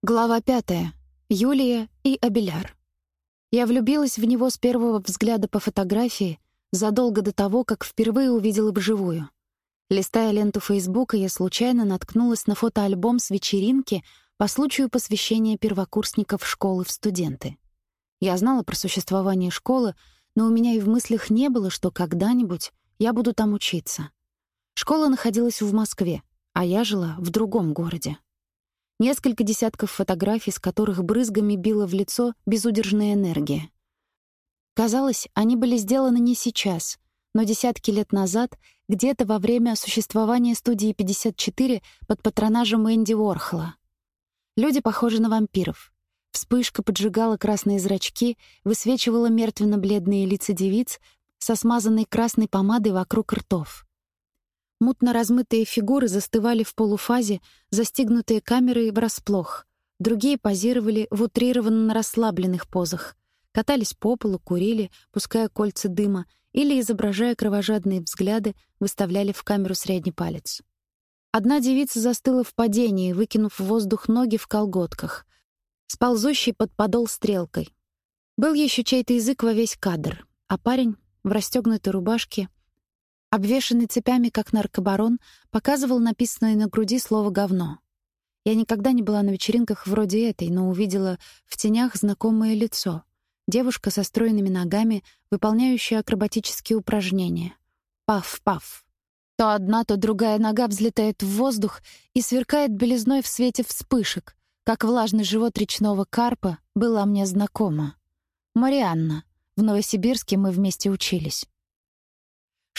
Глава пятая. Юлия и Абеляр. Я влюбилась в него с первого взгляда по фотографии, задолго до того, как впервые увидела вживую. Листая ленту Фейсбука, я случайно наткнулась на фотоальбом с вечеринки по случаю посвящения первокурсников школы в студенты. Я знала про существование школы, но у меня и в мыслях не было, что когда-нибудь я буду там учиться. Школа находилась в Москве, а я жила в другом городе. Несколько десятков фотографий, с которых брызгами била в лицо безудержная энергия. Казалось, они были сделаны не сейчас, но десятки лет назад, где-то во время существования студии 54 под патронажем Энди Уорхола. Люди похожи на вампиров. Вспышка поджигала красные зрачки, высвечивала мертвенно-бледные лица девиц со смазанной красной помадой вокруг ртов. Мутно размытые фигуры застывали в полуфазе, застигнутые камерой врасплох. Другие позировали в утрированно расслабленных позах. Катались по полу, курили, пуская кольца дыма, или, изображая кровожадные взгляды, выставляли в камеру средний палец. Одна девица застыла в падении, выкинув в воздух ноги в колготках, сползущий под подол стрелкой. Был еще чей-то язык во весь кадр, а парень в расстегнутой рубашке обвешанный цепями, как наркобарон, показывал написанное на груди слово «говно». Я никогда не была на вечеринках вроде этой, но увидела в тенях знакомое лицо. Девушка со стройными ногами, выполняющая акробатические упражнения. Паф-паф. То одна, то другая нога взлетает в воздух и сверкает белизной в свете вспышек, как влажный живот речного карпа была мне знакома. Марианна. В Новосибирске мы вместе учились.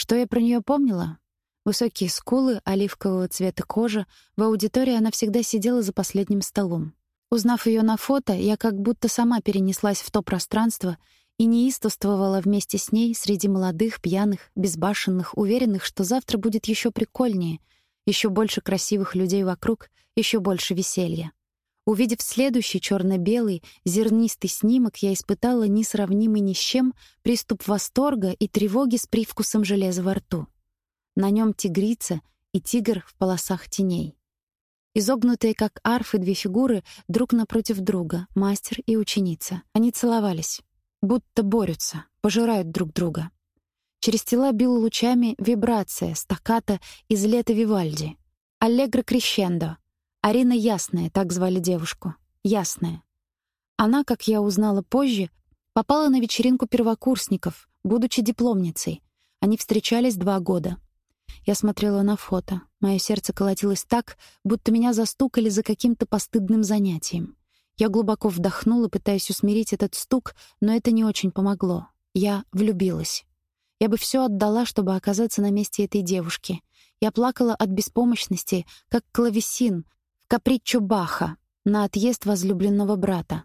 Что я про нее помнила? Высокие скулы, оливкового цвета кожа. В аудитории она всегда сидела за последним столом. Узнав ее на фото, я как будто сама перенеслась в то пространство и неистовствовала вместе с ней среди молодых, пьяных, безбашенных, уверенных, что завтра будет еще прикольнее, еще больше красивых людей вокруг, еще больше веселья. Увидев следующий черно-белый, зернистый снимок, я испытала несравнимый ни с чем приступ восторга и тревоги с привкусом железа во рту. На нем тигрица и тигр в полосах теней. Изогнутые, как арфы, две фигуры друг напротив друга, мастер и ученица. Они целовались, будто борются, пожирают друг друга. Через тела била лучами вибрация, стаккато из лета Вивальди. Аллегро крещендо, Арина Ясная, так звали девушку. Ясная. Она, как я узнала позже, попала на вечеринку первокурсников, будучи дипломницей. Они встречались два года. Я смотрела на фото. Мое сердце колотилось так, будто меня застукали за каким-то постыдным занятием. Я глубоко вдохнула, пытаясь усмирить этот стук, но это не очень помогло. Я влюбилась. Я бы все отдала, чтобы оказаться на месте этой девушки. Я плакала от беспомощности, как клавесин, каприччо Баха на отъезд возлюбленного брата.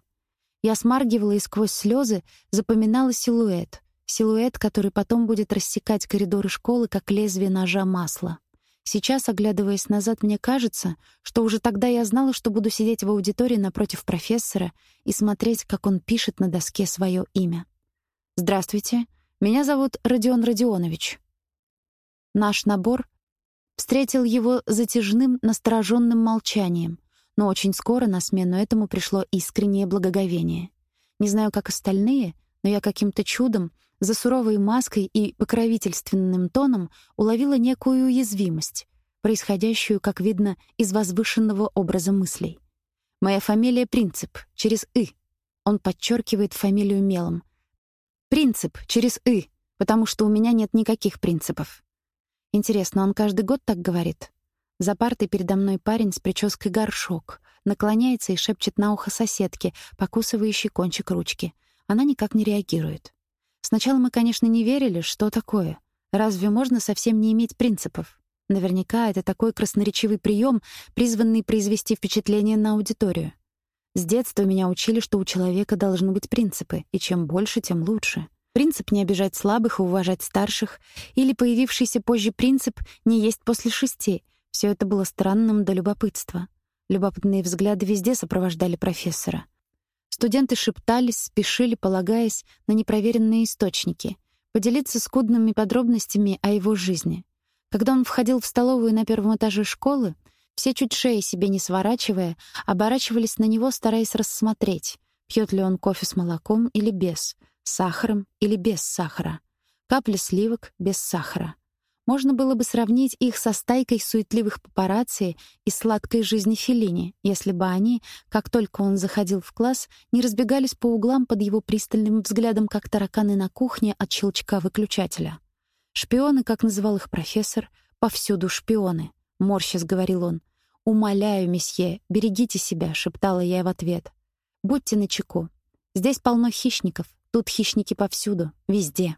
Я смаргивала и сквозь слезы запоминала силуэт, силуэт, который потом будет рассекать коридоры школы, как лезвие ножа масла. Сейчас, оглядываясь назад, мне кажется, что уже тогда я знала, что буду сидеть в аудитории напротив профессора и смотреть, как он пишет на доске свое имя. «Здравствуйте, меня зовут Родион Родионович». Наш набор встретил его затяжным, настороженным молчанием, но очень скоро на смену этому пришло искреннее благоговение. Не знаю, как остальные, но я каким-то чудом, за суровой маской и покровительственным тоном уловила некую уязвимость, происходящую, как видно, из возвышенного образа мыслей. Моя фамилия Принцип, через «ы». Он подчеркивает фамилию мелом. Принцип, через «ы», потому что у меня нет никаких принципов. Интересно, он каждый год так говорит? За партой передо мной парень с прической горшок. Наклоняется и шепчет на ухо соседке, покусывающей кончик ручки. Она никак не реагирует. Сначала мы, конечно, не верили, что такое. Разве можно совсем не иметь принципов? Наверняка это такой красноречивый прием, призванный произвести впечатление на аудиторию. С детства меня учили, что у человека должны быть принципы, и чем больше, тем лучше. Принцип не обижать слабых и уважать старших, или появившийся позже принцип не есть после шести. Все это было странным до любопытства. Любопытные взгляды везде сопровождали профессора. Студенты шептались, спешили, полагаясь на непроверенные источники, поделиться скудными подробностями о его жизни. Когда он входил в столовую на первом этаже школы, Все чуть шеи себе не сворачивая, оборачивались на него, стараясь рассмотреть, пьет ли он кофе с молоком или без, с сахаром или без сахара, капли сливок без сахара. Можно было бы сравнить их со стайкой суетливых папарацци и сладкой жизни Феллини, если бы они, как только он заходил в класс, не разбегались по углам под его пристальным взглядом, как тараканы на кухне от щелчка выключателя. Шпионы, как называл их профессор, повсюду шпионы, морщась говорил он. Умоляю, месье, берегите себя, шептала я в ответ. Будьте начеку. Здесь полно хищников, тут хищники повсюду, везде.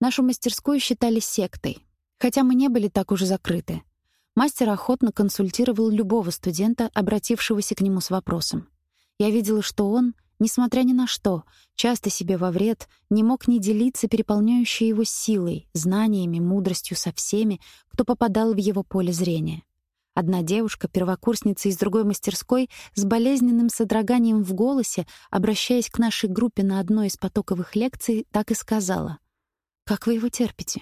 Нашу мастерскую считали сектой, хотя мы не были так уже закрыты. Мастер охотно консультировал любого студента, обратившегося к нему с вопросом. Я видела, что он, несмотря ни на что, часто себе во вред, не мог не делиться переполняющей его силой, знаниями, мудростью со всеми, кто попадал в его поле зрения. Одна девушка, первокурсница из другой мастерской, с болезненным содроганием в голосе, обращаясь к нашей группе на одной из потоковых лекций, так и сказала: как вы его терпите?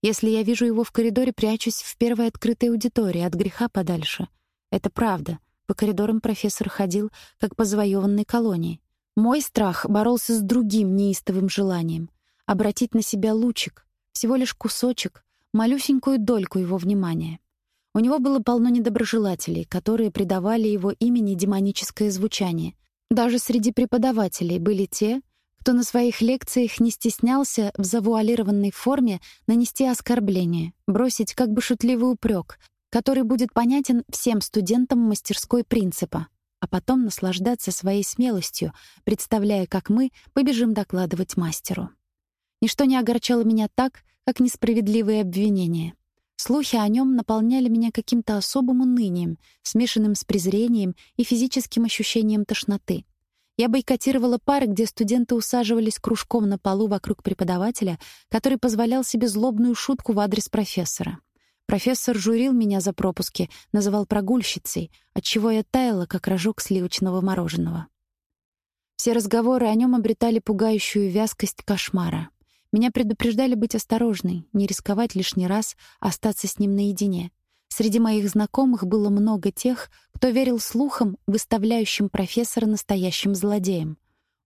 Если я вижу его в коридоре, прячусь в первой открытой аудитории, от греха подальше. Это правда. По коридорам профессор ходил, как по завоеванной колонии. Мой страх боролся с другим неистовым желанием — обратить на себя лучик, всего лишь кусочек, малюсенькую дольку его внимания. У него было полно недоброжелателей, которые придавали его имени демоническое звучание. Даже среди преподавателей были те, кто на своих лекциях не стеснялся в завуалированной форме нанести оскорбление, бросить как бы шутливый упрек, который будет понятен всем студентам мастерской принципа, а потом наслаждаться своей смелостью, представляя, как мы побежим докладывать мастеру. Ничто не огорчало меня так, как несправедливые обвинения. Слухи о нем наполняли меня каким-то особым унынием, смешанным с презрением и физическим ощущением тошноты. Я бойкотировала пары, где студенты усаживались кружком на полу вокруг преподавателя, который позволял себе злобную шутку в адрес профессора. Профессор журил меня за пропуски, называл прогульщицей, отчего я таяла, как рожок сливочного мороженого. Все разговоры о нем обретали пугающую вязкость кошмара. Меня предупреждали быть осторожной, не рисковать лишний раз, остаться с ним наедине. Среди моих знакомых было много тех, кто верил слухам, выставляющим профессора настоящим злодеем.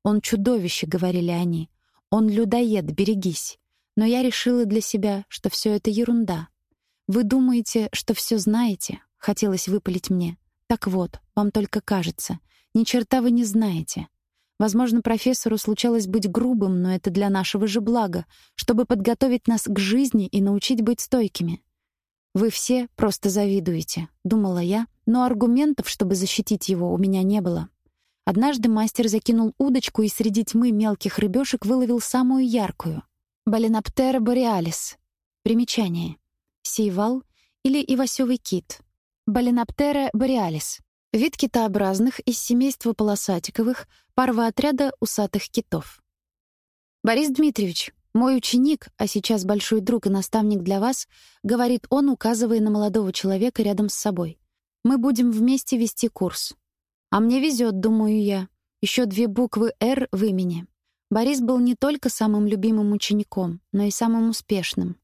«Он чудовище», — говорили они. «Он людоед, берегись». Но я решила для себя, что все это ерунда. «Вы думаете, что все знаете?» — хотелось выпалить мне. «Так вот, вам только кажется. Ни черта вы не знаете. Возможно, профессору случалось быть грубым, но это для нашего же блага, чтобы подготовить нас к жизни и научить быть стойкими. Вы все просто завидуете, думала я, но аргументов, чтобы защитить его, у меня не было. Однажды мастер закинул удочку и среди тьмы мелких рыбешек выловил самую яркую Баленоптера бореалис. Примечание: сейвал или ивасёвый кит. Баленоптера бореалис. Вид китообразных из семейства полосатиковых, парвоотряда усатых китов. Борис Дмитриевич, «Мой ученик, а сейчас большой друг и наставник для вас», — говорит он, указывая на молодого человека рядом с собой. «Мы будем вместе вести курс». «А мне везет, думаю я. Еще две буквы «Р» в имени». Борис был не только самым любимым учеником, но и самым успешным.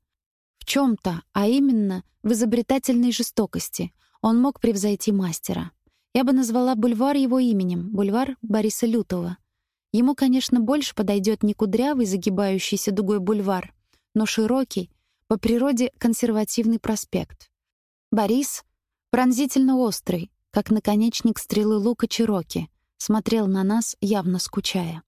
В чем то а именно в изобретательной жестокости, он мог превзойти мастера. Я бы назвала бульвар его именем, бульвар Бориса Лютова — Ему, конечно, больше подойдет не кудрявый, загибающийся дугой бульвар, но широкий, по природе консервативный проспект. Борис, пронзительно острый, как наконечник стрелы лука Чироки, смотрел на нас, явно скучая.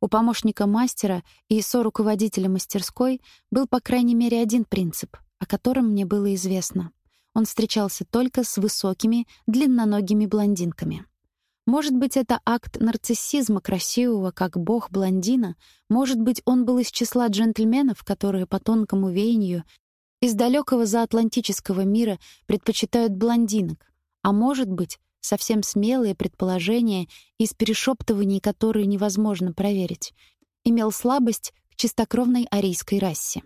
У помощника мастера и соруководителя мастерской был, по крайней мере, один принцип, о котором мне было известно. Он встречался только с высокими, длинноногими блондинками. Может быть, это акт нарциссизма красивого, как бог блондина. Может быть, он был из числа джентльменов, которые по тонкому веянию из далекого заатлантического мира предпочитают блондинок. А может быть, совсем смелые предположения из перешептываний, которые невозможно проверить. Имел слабость к чистокровной арийской расе.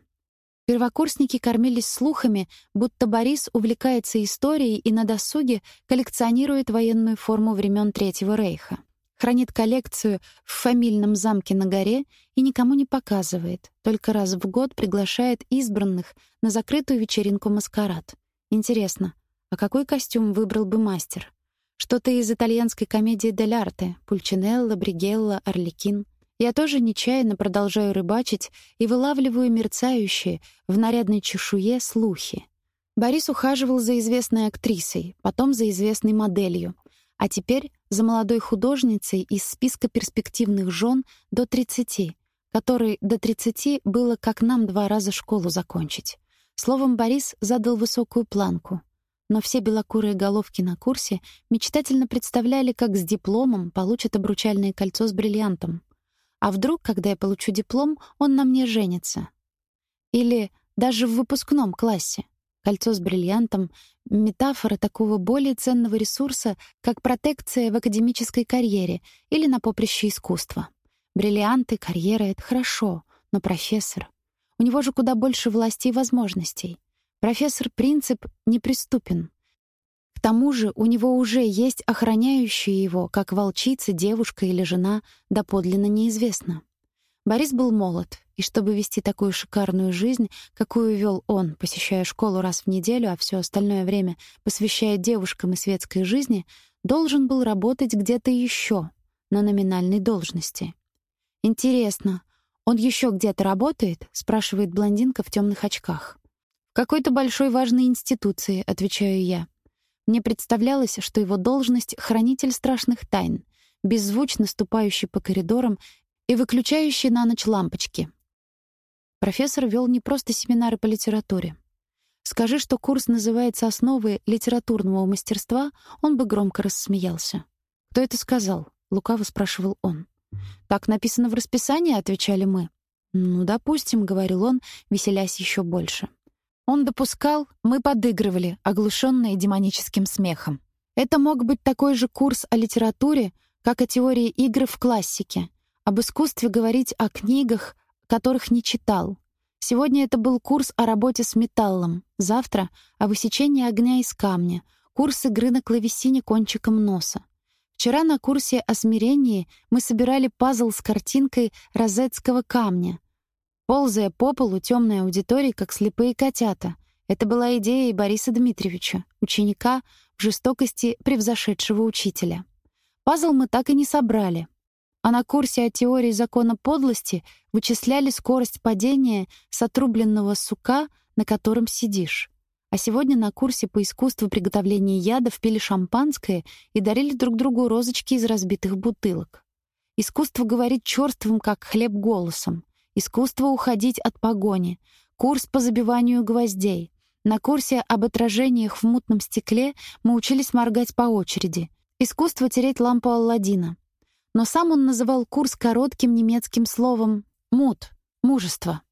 Первокурсники кормились слухами, будто Борис увлекается историей и на досуге коллекционирует военную форму времен Третьего Рейха. Хранит коллекцию в фамильном замке на горе и никому не показывает, только раз в год приглашает избранных на закрытую вечеринку-маскарад. Интересно, А какой костюм выбрал бы мастер? Что-то из итальянской комедии «Дель арте» — Пульчинелло, Бригелло, Орликин. Я тоже нечаянно продолжаю рыбачить и вылавливаю мерцающие в нарядной чешуе слухи. Борис ухаживал за известной актрисой, потом за известной моделью, а теперь за молодой художницей из списка перспективных жен до 30, которой до 30 было как нам два раза школу закончить. Словом, Борис задал высокую планку. Но все белокурые головки на курсе мечтательно представляли, как с дипломом получат обручальное кольцо с бриллиантом. А вдруг, когда я получу диплом, он на мне женится? Или даже в выпускном классе. Кольцо с бриллиантом — метафора такого более ценного ресурса, как протекция в академической карьере или на поприще искусства. Бриллианты, карьера — это хорошо, но профессор... У него же куда больше власти и возможностей. Профессор Принцип неприступен. К тому же у него уже есть охраняющие его, как волчица, девушка или жена, доподлинно неизвестно. Борис был молод, и чтобы вести такую шикарную жизнь, какую вел он, посещая школу раз в неделю, а все остальное время посвящая девушкам и светской жизни, должен был работать где-то еще на номинальной должности. Интересно, он еще где-то работает? спрашивает блондинка в темных очках. В какой-то большой важной институции, отвечаю я. Мне представлялось, что его должность хранитель страшных тайн, беззвучно ступающий по коридорам и выключающий на ночь лампочки. Профессор вел не просто семинары по литературе. Скажи, что курс называется «Основы литературного мастерства», он бы громко рассмеялся. «Кто это сказал?» — лукаво спрашивал он. «Так написано в расписании», — отвечали мы. «Ну, допустим», — говорил он, веселясь еще больше. Он допускал, мы подыгрывали, оглушенные демоническим смехом. Это мог быть такой же курс о литературе, как о теории игры в классике, об искусстве говорить о книгах, которых не читал. Сегодня это был курс о работе с металлом, завтра — о высечении огня из камня, курс игры на клавесине кончиком носа. Вчера на курсе о смирении мы собирали пазл с картинкой розетского камня. Ползая по полу темной аудитории, как слепые котята. Это была идея и Бориса Дмитриевича, ученика в жестокости превзошедшего учителя. Пазл мы так и не собрали, а на курсе о теории закона подлости вычисляли скорость падения с отрубленного сука, на котором сидишь. А сегодня на курсе по искусству приготовления ядов пили шампанское и дарили друг другу розочки из разбитых бутылок. Искусство говорить чёрствым, как хлеб, голосом. Искусство уходить от погони. Курс по забиванию гвоздей. На курсе об отражениях в мутном стекле мы учились моргать по очереди. Искусство тереть лампу Алладина но сам он называл курс коротким немецким словом «мут» — «мужество».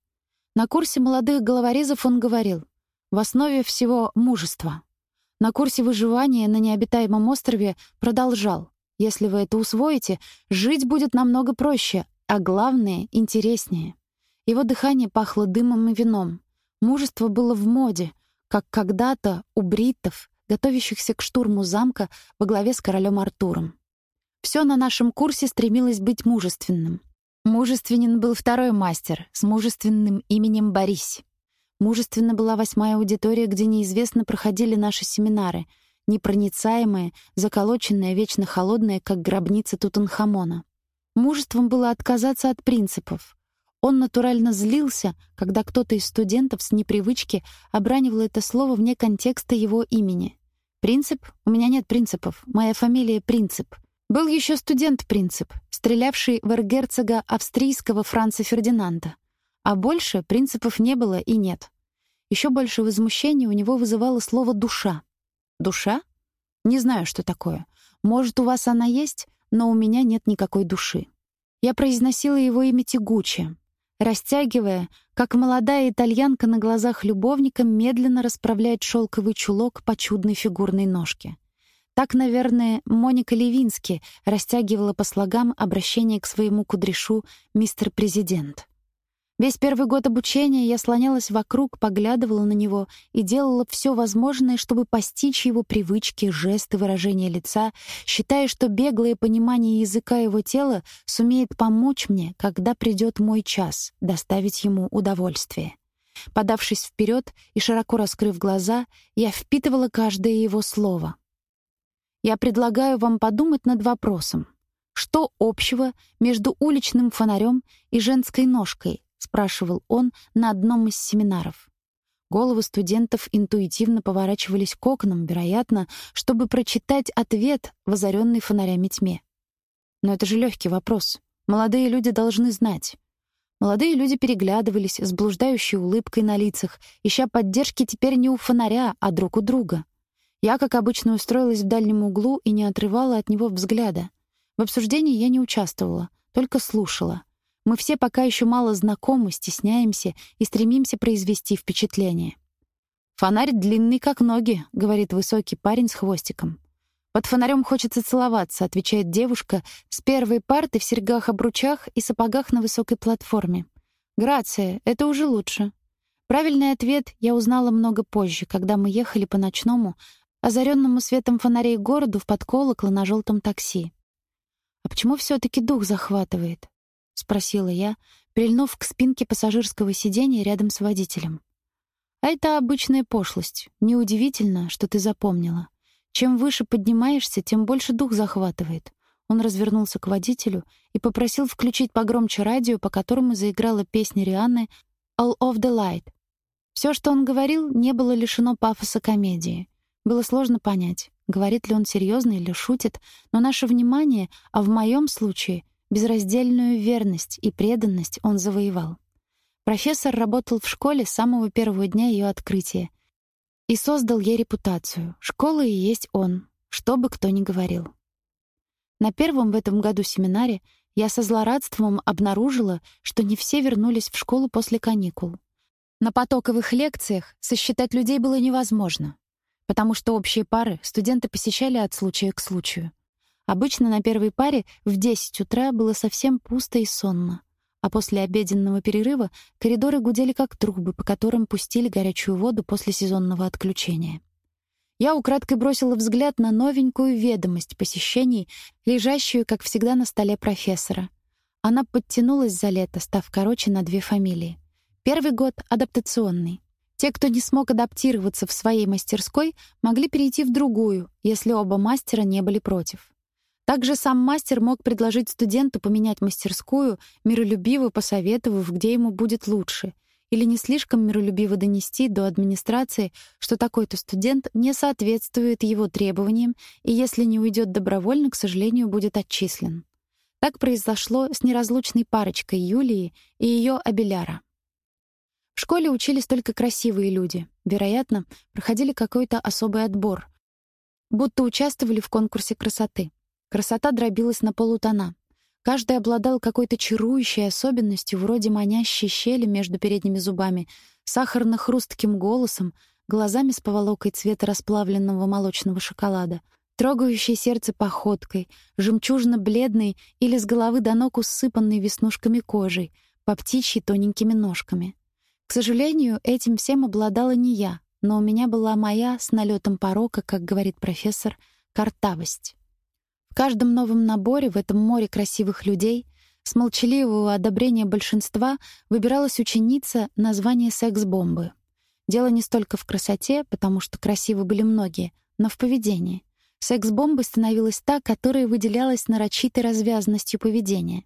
На курсе молодых головорезов он говорил «в основе всего мужество». На курсе выживания на необитаемом острове продолжал «если вы это усвоите, жить будет намного проще, а главное — интереснее». Его дыхание пахло дымом и вином. Мужество было в моде, как когда-то у бриттов, готовящихся к штурму замка во главе с королем Артуром. Все на нашем курсе стремилось быть мужественным. Мужественен был второй мастер с мужественным именем Борис. Мужественна была восьмая аудитория, где неизвестно проходили наши семинары, непроницаемые, заколоченные, вечно холодные, как гробница Тутанхамона. Мужеством было отказаться от принципов. Он натурально злился, когда кто-то из студентов с непривычки обранивал это слово вне контекста его имени. «Принцип? У меня нет принципов. Моя фамилия Принцип». Был еще студент-принцип, стрелявший в эргерцога австрийского Франца Фердинанда. А больше принципов не было и нет. Еще больше возмущения у него вызывало слово «душа». «Душа? Не знаю, что такое. Может, у вас она есть, но у меня нет никакой души». Я произносила его имя тягуче, растягивая, как молодая итальянка на глазах любовника медленно расправляет шелковый чулок по чудной фигурной ножке. Так, наверное, Моника Левински растягивала по слогам обращение к своему кудряшу «Мистер Президент». Весь первый год обучения я слонялась вокруг, поглядывала на него и делала все возможное, чтобы постичь его привычки, жесты, выражения лица, считая, что беглое понимание языка его тела сумеет помочь мне, когда придет мой час, доставить ему удовольствие. Подавшись вперед и широко раскрыв глаза, я впитывала каждое его слово. Я предлагаю вам подумать над вопросом: что общего между уличным фонарем и женской ножкой? Спрашивал он на одном из семинаров. Головы студентов интуитивно поворачивались к окнам, вероятно, чтобы прочитать ответ в озаренной фонарями тьме. Но это же легкий вопрос. Молодые люди должны знать. Молодые люди переглядывались с блуждающей улыбкой на лицах, ища поддержки теперь не у фонаря, а друг у друга. Я, как обычно, устроилась в дальнем углу и не отрывала от него взгляда. В обсуждении я не участвовала, только слушала. Мы все пока еще мало знакомы, стесняемся и стремимся произвести впечатление. «Фонарь длинный, как ноги», — говорит высокий парень с хвостиком. «Под фонарем хочется целоваться», — отвечает девушка с первой парты в серьгах-обручах и сапогах на высокой платформе. «Грация, это уже лучше». Правильный ответ я узнала много позже, когда мы ехали по ночному, озаренному светом фонарей городу в подколокло на желтом такси. «А почему все таки дух захватывает?» — спросила я, прильнув к спинке пассажирского сиденья рядом с водителем. «А это обычная пошлость. Неудивительно, что ты запомнила. Чем выше поднимаешься, тем больше дух захватывает». Он развернулся к водителю и попросил включить погромче радио, по которому заиграла песня Рианны «All of the Light». Все, что он говорил, не было лишено пафоса комедии. Было сложно понять, говорит ли он серьезно или шутит, но наше внимание, а в моем случае безраздельную верность и преданность он завоевал. Профессор работал в школе с самого первого дня ее открытия и создал ей репутацию. Школа и есть он, что бы кто ни говорил. На первом в этом году семинаре я со злорадством обнаружила, что не все вернулись в школу после каникул. На потоковых лекциях сосчитать людей было невозможно потому что общие пары студенты посещали от случая к случаю. Обычно на первой паре в 10 утра было совсем пусто и сонно, а после обеденного перерыва коридоры гудели как трубы, по которым пустили горячую воду после сезонного отключения. Я украдкой бросила взгляд на новенькую ведомость посещений, лежащую, как всегда, на столе профессора. Она подтянулась за лето, став короче на две фамилии. Первый год — адаптационный. Те, кто не смог адаптироваться в своей мастерской, могли перейти в другую, если оба мастера не были против. Также сам мастер мог предложить студенту поменять мастерскую, миролюбиво посоветовав, где ему будет лучше, или не слишком миролюбиво донести до администрации, что такой-то студент не соответствует его требованиям и если не уйдет добровольно, к сожалению, будет отчислен. Так произошло с неразлучной парочкой Юлии и ее Абеляра. В школе учились только красивые люди. Вероятно, проходили какой-то особый отбор. Будто участвовали в конкурсе красоты. Красота дробилась на полутона. Каждый обладал какой-то чарующей особенностью, вроде манящей щели между передними зубами, сахарно-хрустким голосом, глазами с поволокой цвета расплавленного молочного шоколада, трогающей сердце походкой, жемчужно-бледной или с головы до ног усыпанной веснушками кожей, по птичьи тоненькими ножками. К сожалению, этим всем обладала не я, но у меня была моя с налетом порока, как говорит профессор, картавость. Каждом новом наборе в этом море красивых людей с молчаливого одобрения большинства выбиралась ученица на звание секс-бомбы. Дело не столько в красоте, потому что красивы были многие, но в поведении. Секс-бомбой становилась та, которая выделялась нарочитой развязностью поведения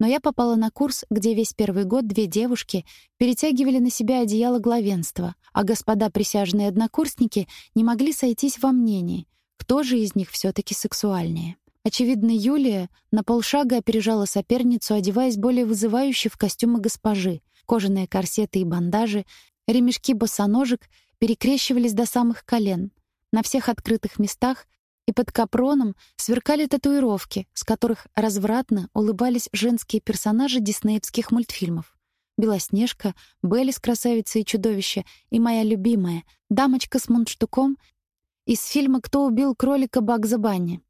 но я попала на курс, где весь первый год две девушки перетягивали на себя одеяло главенства, а господа присяжные однокурсники не могли сойтись во мнении, кто же из них все таки сексуальнее. Очевидно, Юлия на полшага опережала соперницу, одеваясь более вызывающе в костюмы госпожи. Кожаные корсеты и бандажи, ремешки босоножек перекрещивались до самых колен. На всех открытых местах и под капроном сверкали татуировки, с которых развратно улыбались женские персонажи диснеевских мультфильмов. Белоснежка, Беллис, красавица и чудовище, и моя любимая, дамочка с мундштуком из фильма «Кто убил кролика Багза Банни».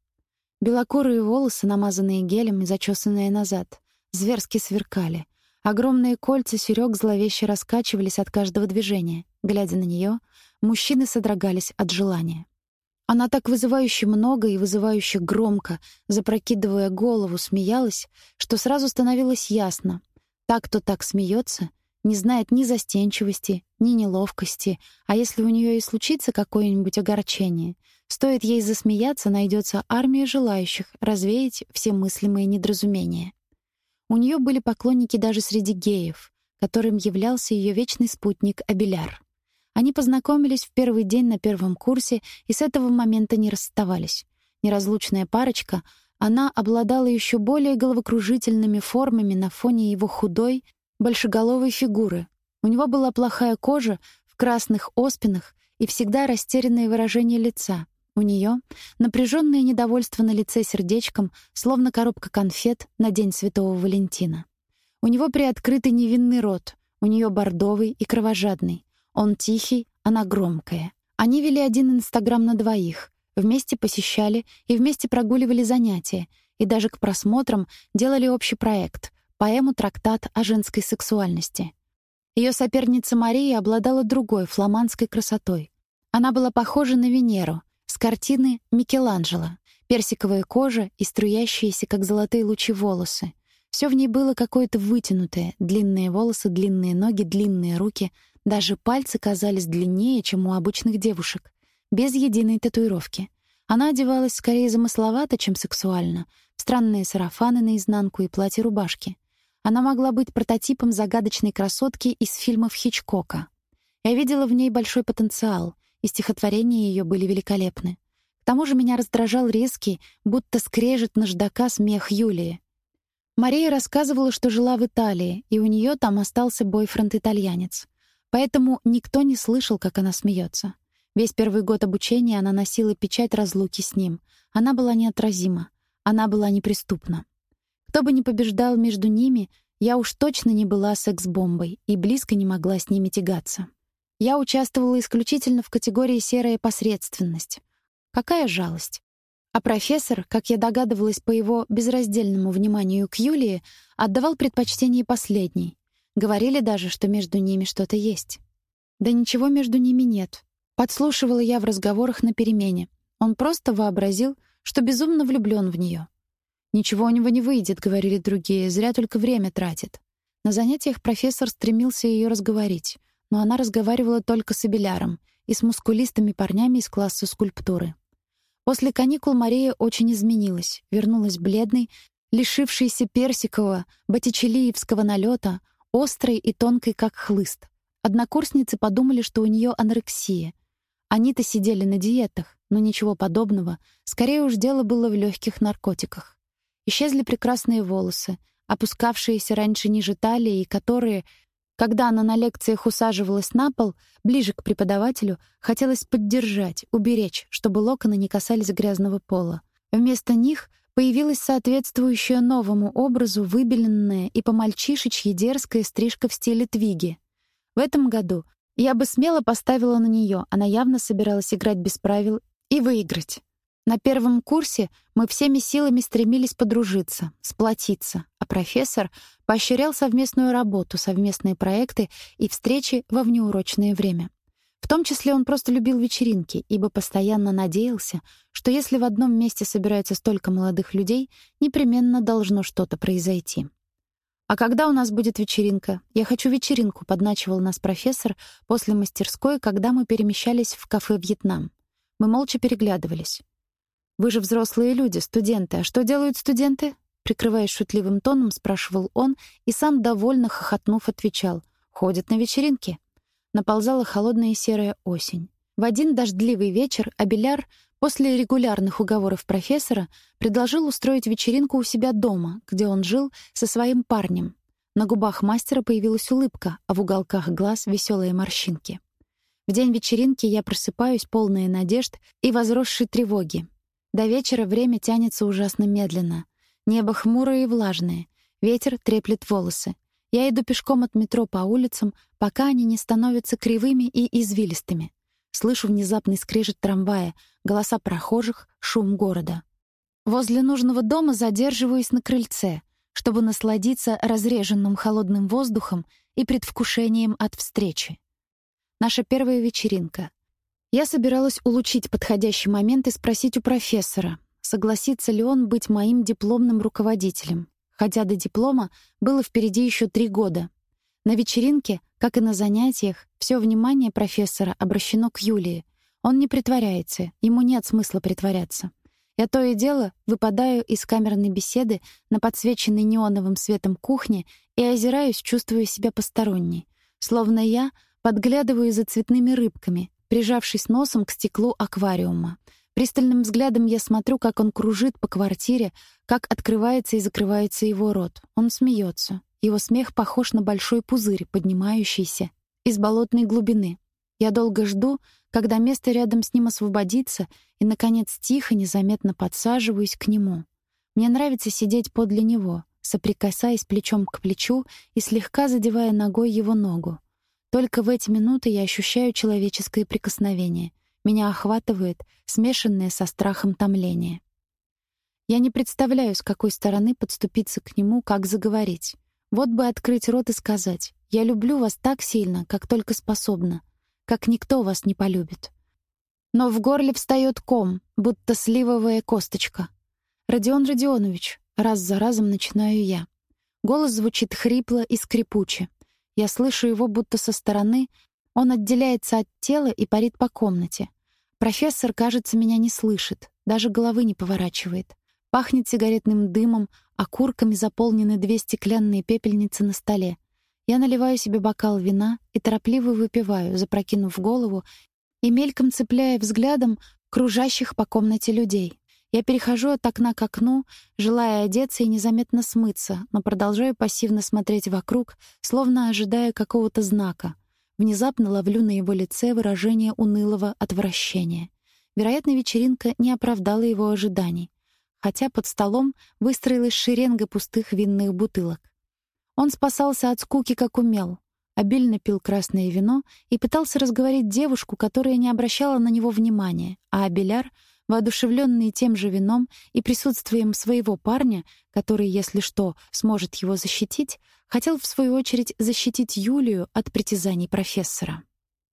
Белокурые волосы, намазанные гелем и зачесанные назад, зверски сверкали. Огромные кольца серёг зловеще раскачивались от каждого движения. Глядя на неё, мужчины содрогались от желания. Она так вызывающе много и вызывающе громко, запрокидывая голову, смеялась, что сразу становилось ясно. Так, кто так смеется, не знает ни застенчивости, ни неловкости, а если у нее и случится какое-нибудь огорчение, стоит ей засмеяться, найдется армия желающих развеять все мыслимые недоразумения. У нее были поклонники даже среди геев, которым являлся ее вечный спутник Абеляр. Они познакомились в первый день на первом курсе и с этого момента не расставались. Неразлучная парочка, она обладала еще более головокружительными формами на фоне его худой, большеголовой фигуры. У него была плохая кожа, в красных оспинах и всегда растерянное выражение лица. У нее напряженное недовольство на лице сердечком, словно коробка конфет на День Святого Валентина. У него приоткрытый невинный рот, у нее бордовый и кровожадный. Он тихий, она громкая. Они вели один Инстаграм на двоих, вместе посещали и вместе прогуливали занятия, и даже к просмотрам делали общий проект — поэму-трактат о женской сексуальности. Ее соперница Мария обладала другой фламандской красотой. Она была похожа на Венеру с картины Микеланджело. Персиковая кожа и струящиеся, как золотые лучи, волосы. Все в ней было какое-то вытянутое: длинные волосы, длинные ноги, длинные руки, даже пальцы казались длиннее, чем у обычных девушек, без единой татуировки. Она одевалась скорее замысловато, чем сексуально, в странные сарафаны наизнанку и платья-рубашки. Она могла быть прототипом загадочной красотки из фильмов Хичкока. Я видела в ней большой потенциал, и стихотворения ее были великолепны. К тому же меня раздражал резкий, будто скрежет наждака смех Юлии. Мария рассказывала, что жила в Италии, и у нее там остался бойфренд-итальянец. Поэтому никто не слышал, как она смеется. Весь первый год обучения она носила печать разлуки с ним. Она была неотразима. Она была неприступна. Кто бы ни побеждал между ними, я уж точно не была секс-бомбой и близко не могла с ними тягаться. Я участвовала исключительно в категории «серая посредственность». Какая жалость. А профессор, как я догадывалась по его безраздельному вниманию к Юлии, отдавал предпочтение последней. Говорили даже, что между ними что-то есть. Да ничего между ними нет. Подслушивала я в разговорах на перемене. Он просто вообразил, что безумно влюблён в неё. «Ничего у него не выйдет», — говорили другие, — «зря только время тратит». На занятиях профессор стремился её разговорить, но она разговаривала только с Абеляром и с мускулистыми парнями из класса скульптуры. После каникул Мария очень изменилась, вернулась бледной, лишившейся персикового, боттичелиевского налета, острой и тонкой, как хлыст. Однокурсницы подумали, что у нее анорексия. Они-то сидели на диетах, но ничего подобного. Скорее уж дело было в легких наркотиках. Исчезли прекрасные волосы, опускавшиеся раньше ниже талии, и которые, когда она на лекциях усаживалась на пол, ближе к преподавателю, хотелось поддержать, уберечь, чтобы локоны не касались грязного пола. Вместо них появилась соответствующая новому образу выбеленная и по-мальчишечьи дерзкая стрижка в стиле твиги. В этом году я бы смело поставила на нее, она явно собиралась играть без правил и выиграть. На первом курсе мы всеми силами стремились подружиться, сплотиться, а профессор поощрял совместную работу, совместные проекты и встречи во внеурочное время. В том числе он просто любил вечеринки, ибо постоянно надеялся, что если в одном месте собирается столько молодых людей, непременно должно что-то произойти. «А когда у нас будет вечеринка? Я хочу вечеринку», — подначивал нас профессор после мастерской, когда мы перемещались в кафе «Вьетнам». Мы молча переглядывались. «Вы же взрослые люди, студенты. А что делают студенты?» Прикрываясь шутливым тоном, спрашивал он и сам, довольно хохотнув, отвечал. «Ходят на вечеринки». Наползала холодная серая осень. В один дождливый вечер Абеляр, после регулярных уговоров профессора, предложил устроить вечеринку у себя дома, где он жил со своим парнем. На губах мастера появилась улыбка, а в уголках глаз — веселые морщинки. В день вечеринки я просыпаюсь, полная надежд и возросшей тревоги. До вечера время тянется ужасно медленно. Небо хмурое и влажное. Ветер треплет волосы. Я иду пешком от метро по улицам, пока они не становятся кривыми и извилистыми. Слышу внезапный скрежет трамвая, голоса прохожих, шум города. Возле нужного дома задерживаюсь на крыльце, чтобы насладиться разреженным холодным воздухом и предвкушением от встречи. Наша первая вечеринка. Я собиралась улучшить подходящий момент и спросить у профессора, согласится ли он быть моим дипломным руководителем, хотя до диплома было впереди еще три года. На вечеринке, как и на занятиях, все внимание профессора обращено к Юлии. Он не притворяется, ему нет смысла притворяться. Я то и дело выпадаю из камерной беседы на подсвеченной неоновым светом кухне и озираюсь, чувствуя себя посторонней. Словно я подглядываю за цветными рыбками, прижавшись носом к стеклу аквариума. Пристальным взглядом я смотрю, как он кружит по квартире, как открывается и закрывается его рот. Он смеется. Его смех похож на большой пузырь, поднимающийся из болотной глубины. Я долго жду, когда место рядом с ним освободится, и, наконец, тихо, незаметно подсаживаюсь к нему. Мне нравится сидеть подле него, соприкасаясь плечом к плечу и слегка задевая ногой его ногу. Только в эти минуты я ощущаю человеческое прикосновение. Меня охватывает смешанное со страхом томление. Я не представляю, с какой стороны подступиться к нему, как заговорить. Вот бы открыть рот и сказать: "Я люблю вас так сильно, как только способна, как никто вас не полюбит". Но в горле встает ком, будто сливовая косточка. Родион Родионович, раз за разом начинаю я. Голос звучит хрипло и скрипуче. Я слышу его будто со стороны. Он отделяется от тела и парит по комнате. Профессор, кажется, меня не слышит, даже головы не поворачивает. Пахнет сигаретным дымом, окурками заполнены две стеклянные пепельницы на столе. Я наливаю себе бокал вина и торопливо выпиваю, запрокинув голову и мельком цепляя взглядом кружащих по комнате людей. Я перехожу от окна к окну, желая одеться и незаметно смыться, но продолжаю пассивно смотреть вокруг, словно ожидая какого-то знака. Внезапно ловлю на его лице выражение унылого отвращения. Вероятно, вечеринка не оправдала его ожиданий хотя под столом выстроилась шеренга пустых винных бутылок. Он спасался от скуки как умел, обильно пил красное вино и пытался разговорить девушку, которая не обращала на него внимания, а Абеляр, воодушевленный тем же вином и присутствием своего парня, который, если что, сможет его защитить, хотел в свою очередь защитить Юлию от притязаний профессора.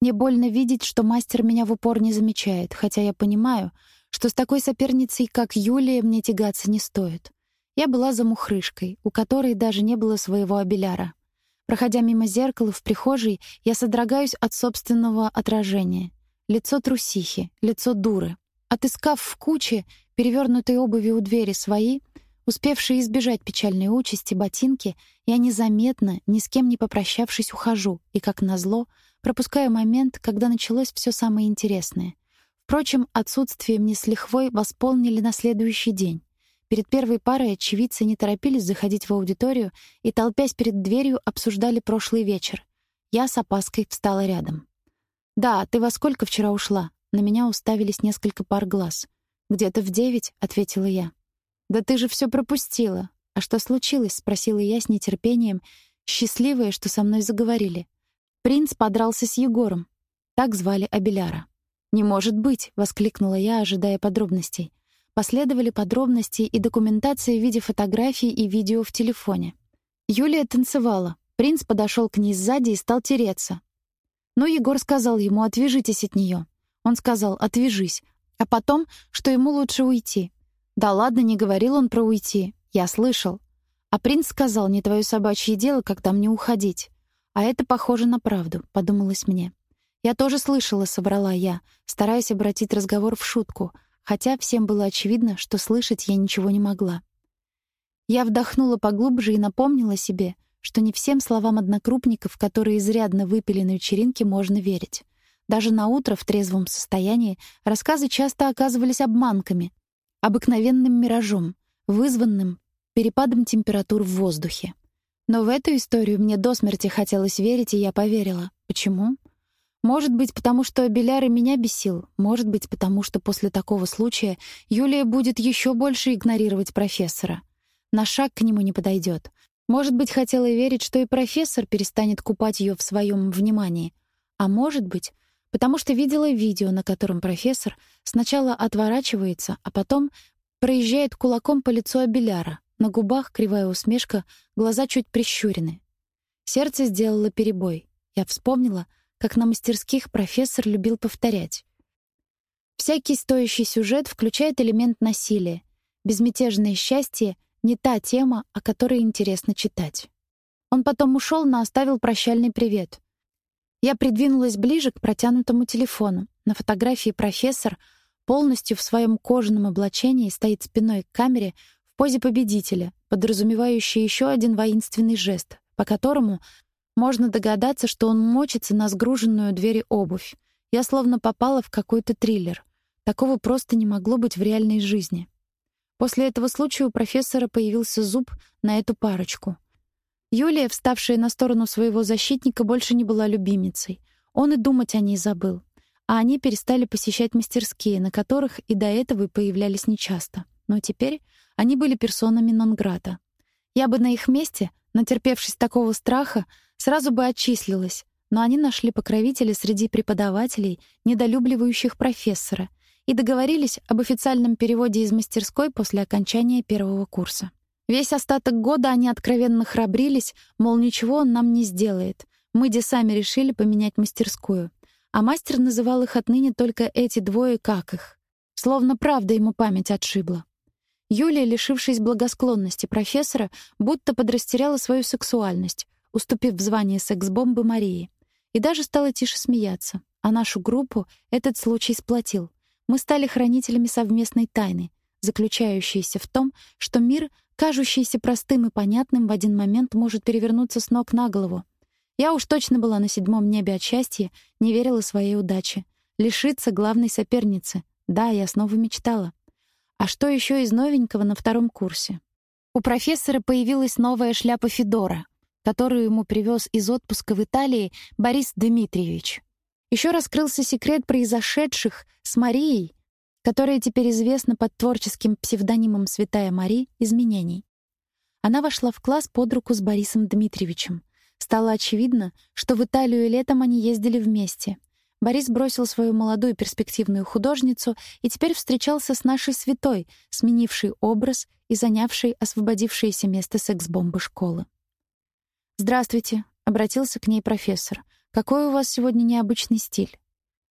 Мне больно видеть, что мастер меня в упор не замечает, хотя я понимаю, что с такой соперницей, как Юлия, мне тягаться не стоит. Я была замухрышкой, у которой даже не было своего абеляра. Проходя мимо зеркала в прихожей, я содрогаюсь от собственного отражения. Лицо трусихи, лицо дуры. Отыскав в куче перевернутой обуви у двери свои, успевшие избежать печальной участи ботинки, я незаметно, ни с кем не попрощавшись, ухожу и, как назло, пропускаю момент, когда началось все самое интересное — Впрочем, отсутствием с лихвой восполнили на следующий день. Перед первой парой очевидцы не торопились заходить в аудиторию и, толпясь перед дверью, обсуждали прошлый вечер. Я с опаской встала рядом. «Да, ты во сколько вчера ушла?» На меня уставились несколько пар глаз. «Где-то в девять», — ответила я. «Да ты же все пропустила!» «А что случилось?» — спросила я с нетерпением, счастливая, что со мной заговорили. Принц подрался с Егором. Так звали Абеляра. «Не может быть!» — воскликнула я, ожидая подробностей. Последовали подробности и документация в виде фотографий и видео в телефоне. Юлия танцевала. Принц подошел к ней сзади и стал тереться. Но Егор сказал ему «отвяжитесь от нее». Он сказал «отвяжись», а потом, что ему лучше уйти. Да ладно, не говорил он про уйти. Я слышал. А принц сказал «не твое собачье дело, когда мне уходить». А это похоже на правду, подумалось мне. «Я тоже слышала», — собрала я, стараясь обратить разговор в шутку, хотя всем было очевидно, что слышать я ничего не могла. Я вдохнула поглубже и напомнила себе, что не всем словам однокрупников, которые изрядно выпили на вечеринке, можно верить. Даже на утро в трезвом состоянии рассказы часто оказывались обманками, обыкновенным миражом, вызванным перепадом температур в воздухе. Но в эту историю мне до смерти хотелось верить, и я поверила. Почему? Может быть, потому что Беляр и меня бесил, может быть, потому что после такого случая Юлия будет еще больше игнорировать профессора. На шаг к нему не подойдет. Может быть, хотела верить, что и профессор перестанет купать ее в своем внимании. А может быть, потому что видела видео, на котором профессор сначала отворачивается, а потом проезжает кулаком по лицу Абеляра. На губах кривая усмешка, глаза чуть прищурены. Сердце сделало перебой. Я вспомнила, как на мастерских профессор любил повторять. Всякий стоящий сюжет включает элемент насилия. Безмятежное счастье — не та тема, о которой интересно читать. Он потом ушел, но оставил прощальный привет. Я придвинулась ближе к протянутому телефону. На фотографии профессор полностью в своем кожаном облачении стоит спиной к камере в позе победителя, подразумевающей еще один воинственный жест, по которому можно догадаться, что он мочится на сгруженную двери обувь. Я словно попала в какой-то триллер. Такого просто не могло быть в реальной жизни. После этого случая у профессора появился зуб на эту парочку. Юлия, вставшая на сторону своего защитника, больше не была любимицей. Он и думать о ней забыл. А они перестали посещать мастерские, на которых и до этого появлялись нечасто. Но теперь они были персонами нон-грата. Я бы на их месте, натерпевшись такого страха, сразу бы отчислилась, но они нашли покровителя среди преподавателей, недолюбливающих профессора, и договорились об официальном переводе из мастерской после окончания первого курса. Весь остаток года они откровенно храбрились, мол, ничего он нам не сделает. Мы де сами решили поменять мастерскую. А мастер называл их отныне только эти двое как их. Словно правда ему память отшибла. Юлия, лишившись благосклонности профессора, будто подрастеряла свою сексуальность, уступив звание секс-бомбы Марии. И даже стала тише смеяться. А нашу группу этот случай сплотил. Мы стали хранителями совместной тайны, заключающейся в том, что мир — кажущийся простым и понятным, в один момент может перевернуться с ног на голову. Я уж точно была на седьмом небе от счастья, не верила своей удаче. Лишиться главной соперницы. Да, я снова мечтала. А что еще из новенького на втором курсе? У профессора появилась новая шляпа Федора, которую ему привез из отпуска в Италии Борис Дмитриевич. Еще раскрылся секрет произошедших с Марией которая теперь известна под творческим псевдонимом Святая Мари, изменений. Она вошла в класс под руку с Борисом Дмитриевичем. Стало очевидно, что в Италию летом они ездили вместе. Борис бросил свою молодую перспективную художницу и теперь встречался с нашей святой, сменившей образ и занявшей освободившееся место секс-бомбы школы. «Здравствуйте», — обратился к ней профессор. «Какой у вас сегодня необычный стиль?»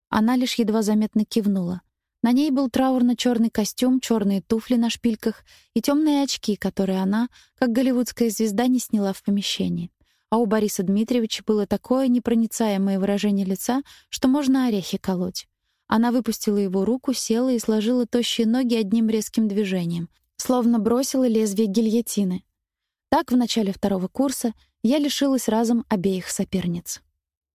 Она лишь едва заметно кивнула. На ней был траурно-черный костюм, черные туфли на шпильках и темные очки, которые она, как голливудская звезда, не сняла в помещении. А у Бориса Дмитриевича было такое непроницаемое выражение лица, что можно орехи колоть. Она выпустила его руку, села и сложила тощие ноги одним резким движением, словно бросила лезвие гильотины. Так в начале второго курса я лишилась разом обеих соперниц.